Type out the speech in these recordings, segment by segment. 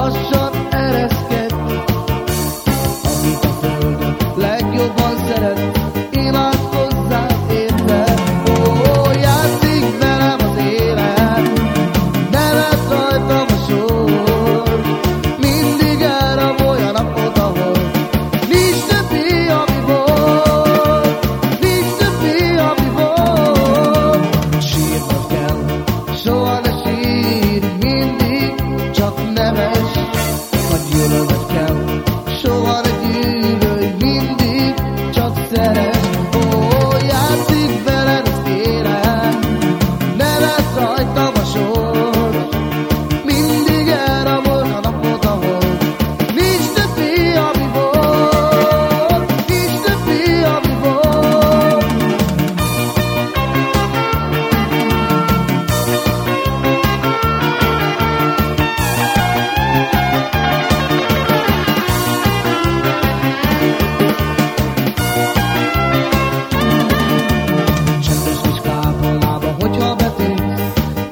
Posso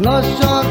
Lost John.